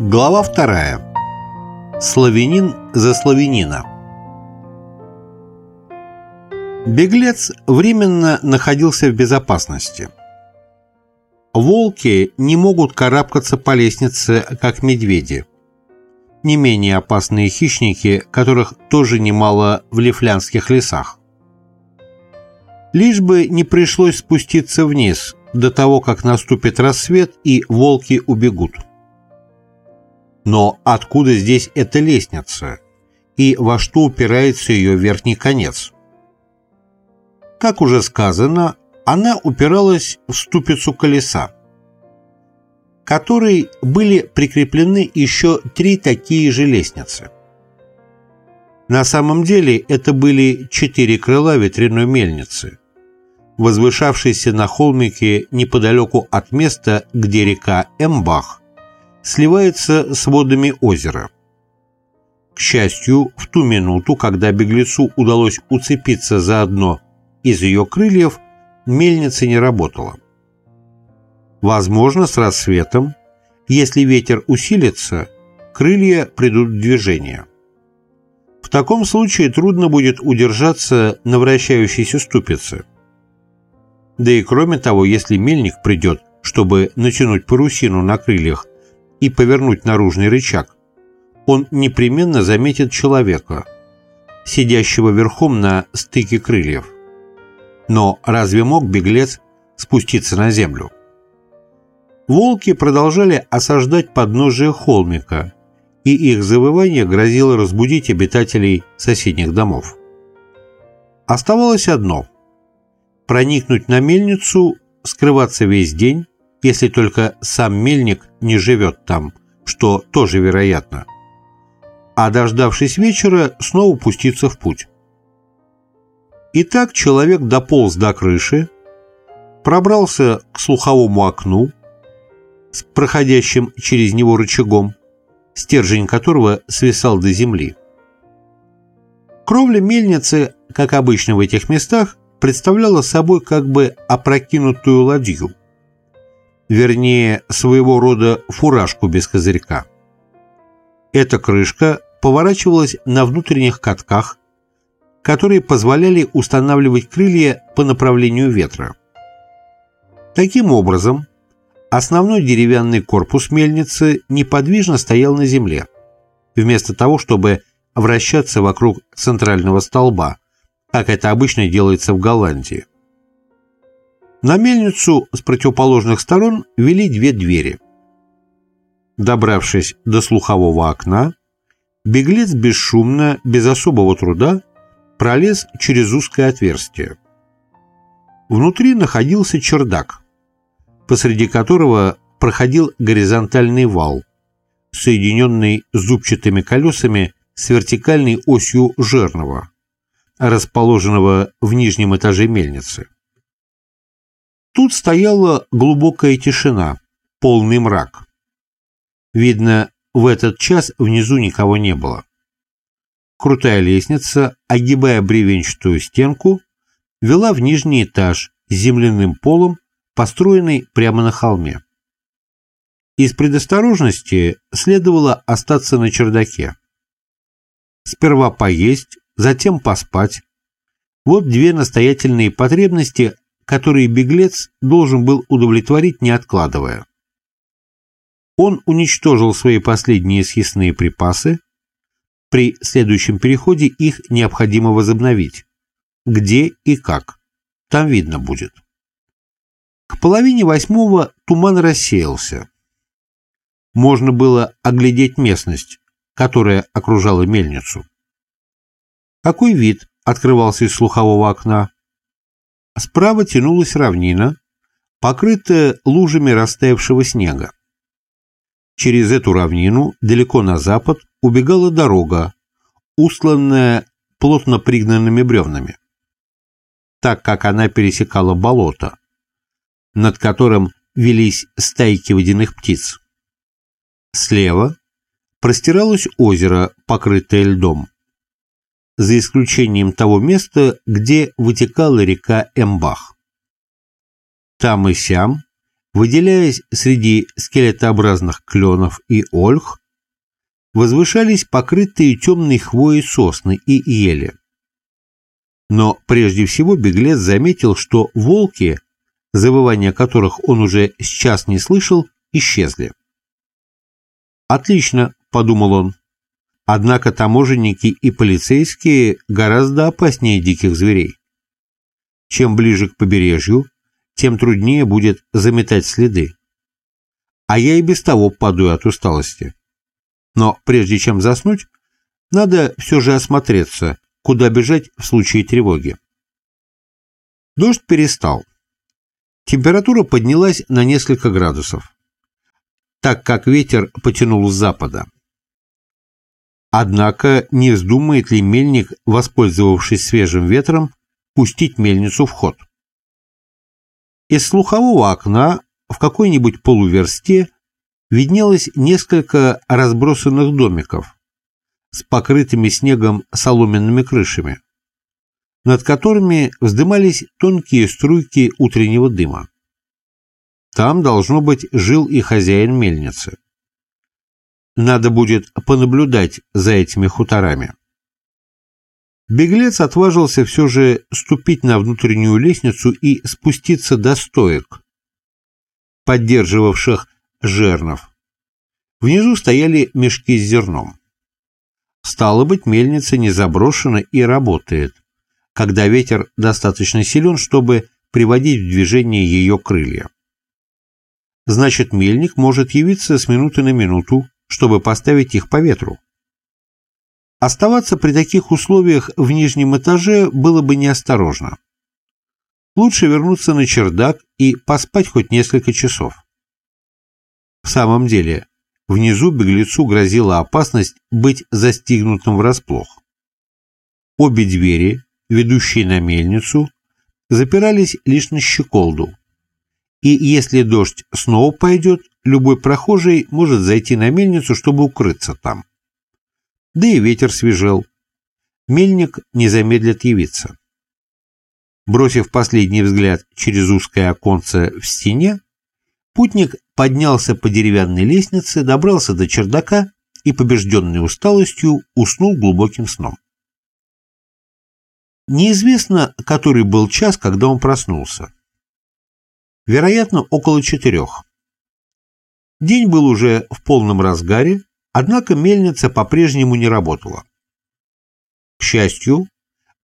Глава вторая. Славянин за славянина. Беглец временно находился в безопасности. Волки не могут карабкаться по лестнице, как медведи. Не менее опасные хищники, которых тоже немало в лифлянских лесах. Лишь бы не пришлось спуститься вниз до того, как наступит рассвет и волки убегут. Но откуда здесь эта лестница? И во что упирается ее верхний конец? Как уже сказано, она упиралась в ступицу колеса, которой были прикреплены еще три такие же лестницы. На самом деле это были четыре крыла ветряной мельницы, возвышавшейся на холмике неподалеку от места, где река Эмбах сливается с водами озера. К счастью, в ту минуту, когда беглецу удалось уцепиться за одно из ее крыльев, мельница не работала. Возможно, с рассветом, если ветер усилится, крылья придут в движение. В таком случае трудно будет удержаться на вращающейся ступице. Да и кроме того, если мельник придет, чтобы натянуть парусину на крыльях и повернуть наружный рычаг, он непременно заметит человека, сидящего верхом на стыке крыльев. Но разве мог беглец спуститься на землю? Волки продолжали осаждать подножие холмика, и их завывание грозило разбудить обитателей соседних домов. Оставалось одно – проникнуть на мельницу, скрываться весь день, если только сам мельник не живет там, что тоже вероятно. А дождавшись вечера, снова пуститься в путь. Итак, человек дополз до крыши, пробрался к слуховому окну с проходящим через него рычагом, стержень которого свисал до земли. Кровля мельницы, как обычно в этих местах, представляла собой как бы опрокинутую ладью вернее, своего рода фуражку без козырька. Эта крышка поворачивалась на внутренних катках, которые позволяли устанавливать крылья по направлению ветра. Таким образом, основной деревянный корпус мельницы неподвижно стоял на земле, вместо того, чтобы вращаться вокруг центрального столба, как это обычно делается в Голландии. На мельницу с противоположных сторон вели две двери. Добравшись до слухового окна, беглец бесшумно, без особого труда, пролез через узкое отверстие. Внутри находился чердак, посреди которого проходил горизонтальный вал, соединенный зубчатыми колесами с вертикальной осью жерного, расположенного в нижнем этаже мельницы. Тут стояла глубокая тишина, полный мрак. Видно, в этот час внизу никого не было. Крутая лестница, огибая бревенчатую стенку, вела в нижний этаж с земляным полом, построенный прямо на холме. Из предосторожности следовало остаться на чердаке. Сперва поесть, затем поспать. Вот две настоятельные потребности, которые беглец должен был удовлетворить, не откладывая. Он уничтожил свои последние съестные припасы, при следующем переходе их необходимо возобновить. Где и как? Там видно будет. К половине восьмого туман рассеялся. Можно было оглядеть местность, которая окружала мельницу. Какой вид открывался из слухового окна? Справа тянулась равнина, покрытая лужами растаявшего снега. Через эту равнину, далеко на запад, убегала дорога, устланная плотно пригнанными бревнами. Так как она пересекала болото, над которым велись стайки водяных птиц. Слева простиралось озеро, покрытое льдом за исключением того места, где вытекала река Эмбах. Там и сям выделяясь среди скелетообразных кленов и ольх, возвышались покрытые темной хвоей сосны и ели. Но прежде всего беглец заметил, что волки, завывания которых он уже сейчас не слышал, исчезли. «Отлично», — подумал он. «Однако таможенники и полицейские гораздо опаснее диких зверей. Чем ближе к побережью, тем труднее будет заметать следы. А я и без того падаю от усталости. Но прежде чем заснуть, надо все же осмотреться, куда бежать в случае тревоги. Дождь перестал. Температура поднялась на несколько градусов, так как ветер потянул с запада. Однако не вздумает ли мельник, воспользовавшись свежим ветром, пустить мельницу в ход? Из слухового окна в какой-нибудь полуверсте виднелось несколько разбросанных домиков с покрытыми снегом соломенными крышами, над которыми вздымались тонкие струйки утреннего дыма. Там, должно быть, жил и хозяин мельницы. Надо будет понаблюдать за этими хуторами. Беглец отважился все же ступить на внутреннюю лестницу и спуститься до стоек, поддерживавших жернов. Внизу стояли мешки с зерном. Стало быть, мельница не заброшена и работает, когда ветер достаточно силен, чтобы приводить в движение ее крылья. Значит, мельник может явиться с минуты на минуту, чтобы поставить их по ветру. Оставаться при таких условиях в нижнем этаже было бы неосторожно. Лучше вернуться на чердак и поспать хоть несколько часов. В самом деле, внизу беглецу грозила опасность быть застигнутым врасплох. Обе двери, ведущие на мельницу, запирались лишь на щеколду. И если дождь снова пойдет, любой прохожий может зайти на мельницу, чтобы укрыться там. Да и ветер свежел. Мельник не замедлит явиться. Бросив последний взгляд через узкое оконце в стене, Путник поднялся по деревянной лестнице, добрался до чердака и, побежденный усталостью, уснул глубоким сном. Неизвестно, который был час, когда он проснулся. Вероятно, около четырех. День был уже в полном разгаре, однако мельница по-прежнему не работала. К счастью,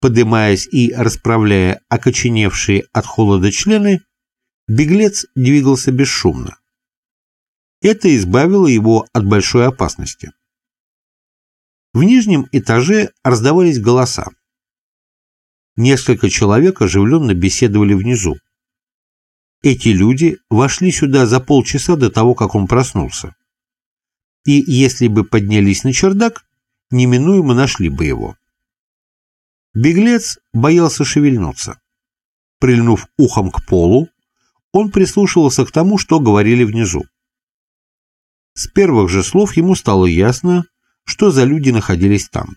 подымаясь и расправляя окоченевшие от холода члены, Беглец двигался бесшумно. Это избавило его от большой опасности. В нижнем этаже раздавались голоса. Несколько человек оживленно беседовали внизу. Эти люди вошли сюда за полчаса до того, как он проснулся. И если бы поднялись на чердак, неминуемо нашли бы его. Беглец боялся шевельнуться. Прильнув ухом к полу, он прислушивался к тому, что говорили внизу. С первых же слов ему стало ясно, что за люди находились там.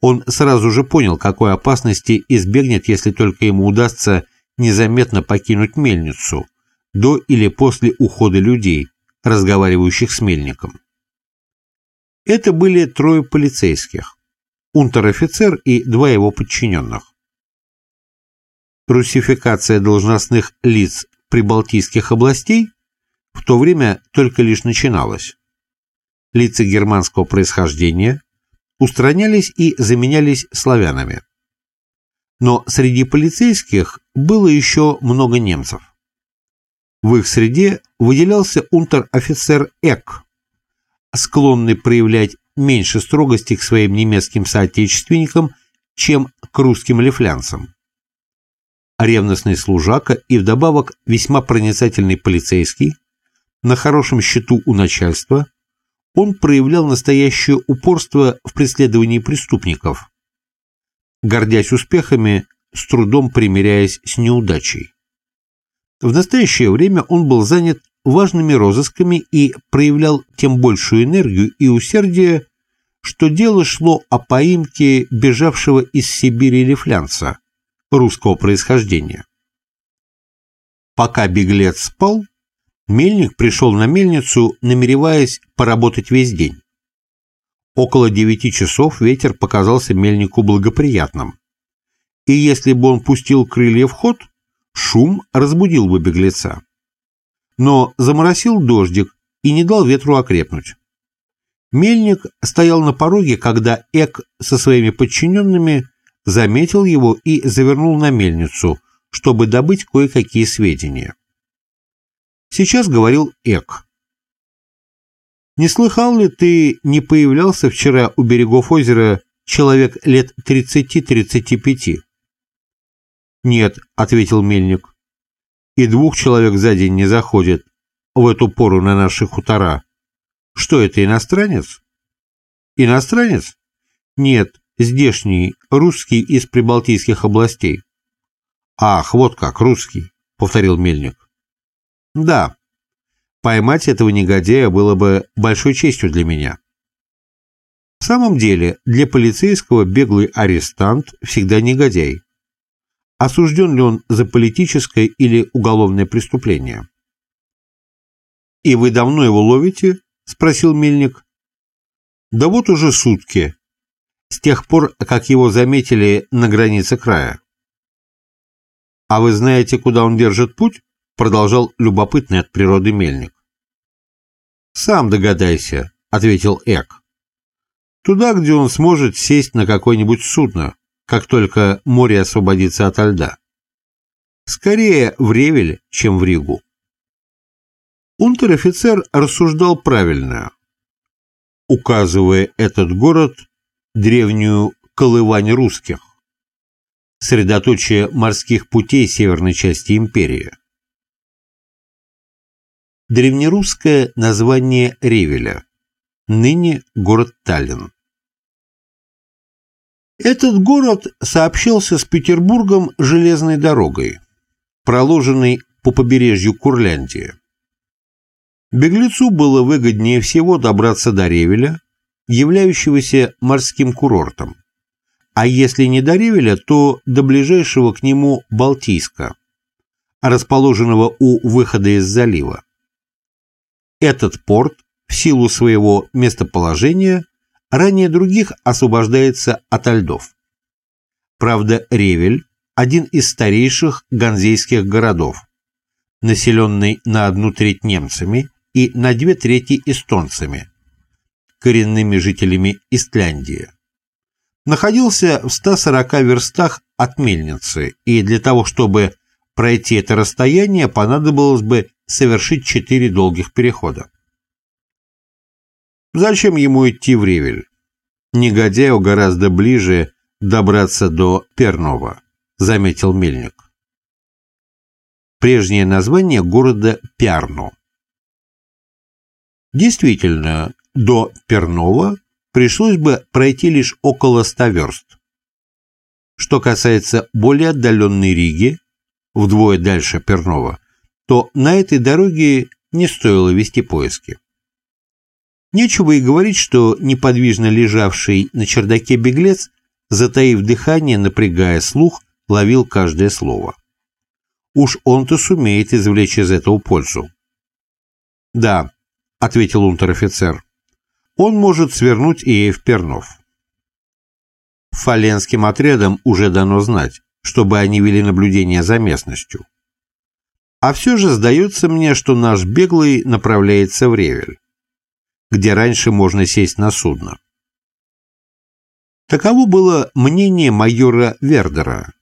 Он сразу же понял, какой опасности избегнет, если только ему удастся незаметно покинуть мельницу до или после ухода людей, разговаривающих с мельником. Это были трое полицейских, унтер-офицер и два его подчиненных. Русификация должностных лиц прибалтийских областей в то время только лишь начиналось. Лица германского происхождения устранялись и заменялись славянами. Но среди полицейских было еще много немцев. В их среде выделялся унтер-офицер Эк, склонный проявлять меньше строгости к своим немецким соотечественникам, чем к русским лифлянцам ревностный служака и вдобавок весьма проницательный полицейский, на хорошем счету у начальства, он проявлял настоящее упорство в преследовании преступников, гордясь успехами, с трудом примиряясь с неудачей. В настоящее время он был занят важными розысками и проявлял тем большую энергию и усердие, что дело шло о поимке бежавшего из Сибири лифлянца, русского происхождения. Пока беглец спал, Мельник пришел на мельницу, намереваясь поработать весь день. Около девяти часов ветер показался мельнику благоприятным. И если бы он пустил крылья в ход, шум разбудил бы беглеца. Но заморосил дождик и не дал ветру окрепнуть. Мельник стоял на пороге, когда Эк со своими подчиненными заметил его и завернул на мельницу, чтобы добыть кое-какие сведения. Сейчас говорил Эк. «Не слыхал ли ты, не появлялся вчера у берегов озера человек лет 30-35?» «Нет», — ответил мельник. «И двух человек за день не заходит в эту пору на наши хутора. Что это, иностранец? Иностранец? Нет, здешний, русский из прибалтийских областей. Ах, вот как, русский, повторил Мельник. Да, поймать этого негодяя было бы большой честью для меня. В самом деле, для полицейского беглый арестант всегда негодяй. Осужден ли он за политическое или уголовное преступление? «И вы давно его ловите?» — спросил мельник. «Да вот уже сутки, с тех пор, как его заметили на границе края». «А вы знаете, куда он держит путь?» — продолжал любопытный от природы мельник. «Сам догадайся», — ответил Эк. «Туда, где он сможет сесть на какое-нибудь судно, как только море освободится ото льда. Скорее в Ревель, чем в Ригу». Унтер-офицер рассуждал правильно, указывая этот город древнюю колывань русских, средоточие морских путей северной части империи. Древнерусское название Ревеля, ныне город Таллин. Этот город сообщался с Петербургом железной дорогой, проложенной по побережью Курляндии. Беглецу было выгоднее всего добраться до Ревеля, являющегося морским курортом, а если не до Ревеля, то до ближайшего к нему Балтийска, расположенного у выхода из залива. Этот порт, в силу своего местоположения, ранее других освобождается от льдов. Правда, Ревель – один из старейших ганзейских городов, населенный на одну треть немцами и на две трети эстонцами, коренными жителями Истляндии. Находился в 140 верстах от мельницы, и для того, чтобы пройти это расстояние, понадобилось бы совершить четыре долгих перехода. Зачем ему идти в Ревель? Негодяю гораздо ближе добраться до Пернова, заметил Мельник. Прежнее название города Пярну. Действительно, до Пернова пришлось бы пройти лишь около 100 верст. Что касается более отдаленной Риги, вдвое дальше Пернова, то на этой дороге не стоило вести поиски. Нечего и говорить, что неподвижно лежавший на чердаке беглец, затаив дыхание, напрягая слух, ловил каждое слово. Уж он-то сумеет извлечь из этого пользу. Да, ответил унтер-офицер. Он может свернуть и в Пернов. Фаленским отрядам уже дано знать, чтобы они вели наблюдение за местностью. А все же сдается мне, что наш беглый направляется в Ревель, где раньше можно сесть на судно. Таково было мнение майора Вердера,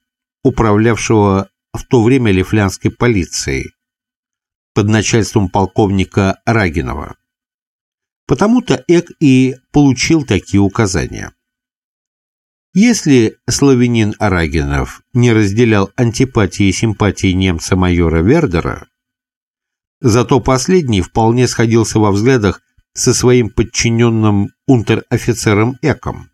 управлявшего в то время лифлянской полицией, под начальством полковника Рагинова. Потому-то Эк и получил такие указания. Если славянин Арагинов не разделял антипатии и симпатии немца майора Вердера, зато последний вполне сходился во взглядах со своим подчиненным унтер-офицером Эком.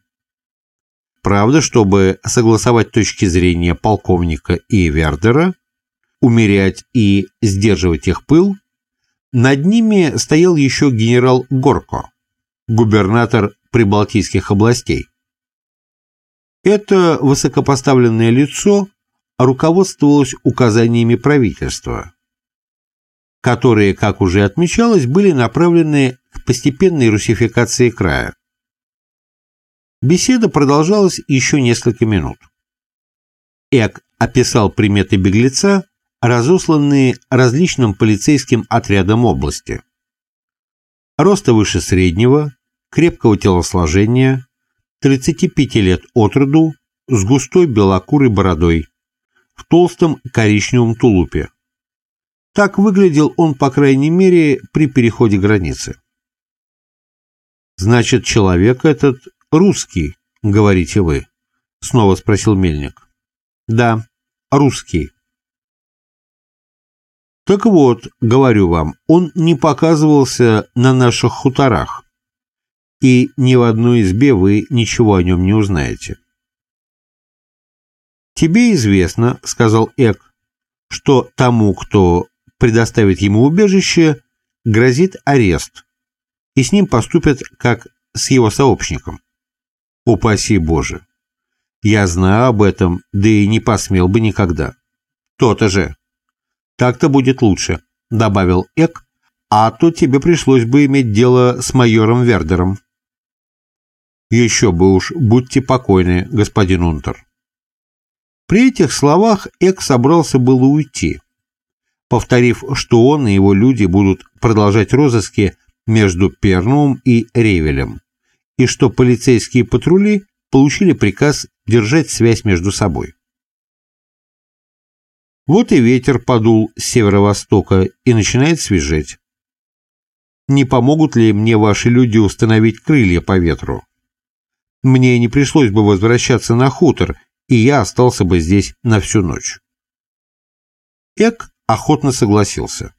Правда, чтобы согласовать точки зрения полковника и Вердера, умерять и сдерживать их пыл, над ними стоял еще генерал Горко, губернатор прибалтийских областей. Это высокопоставленное лицо руководствовалось указаниями правительства. которые, как уже отмечалось, были направлены к постепенной русификации края. Беседа продолжалась еще несколько минут. Эк описал приметы беглеца, разосланные различным полицейским отрядам области. Роста выше среднего, крепкого телосложения, 35 лет от роду, с густой белокурой бородой, в толстом коричневом тулупе. Так выглядел он, по крайней мере, при переходе границы. «Значит, человек этот русский, говорите вы?» — снова спросил Мельник. «Да, русский». «Так вот, говорю вам, он не показывался на наших хуторах, и ни в одной избе вы ничего о нем не узнаете». «Тебе известно, — сказал Эк, — что тому, кто предоставит ему убежище, грозит арест, и с ним поступят как с его сообщником. Упаси Боже! Я знаю об этом, да и не посмел бы никогда. То-то же. Так-то будет лучше, — добавил Эк, — а то тебе пришлось бы иметь дело с майором Вердером. Еще бы уж, будьте покойны, господин Унтер. При этих словах Эк собрался было уйти, повторив, что он и его люди будут продолжать розыски между Пернум и Ревелем, и что полицейские патрули получили приказ держать связь между собой. Вот и ветер подул с северо-востока и начинает свежеть. Не помогут ли мне ваши люди установить крылья по ветру? Мне не пришлось бы возвращаться на хутор и я остался бы здесь на всю ночь. Эк охотно согласился.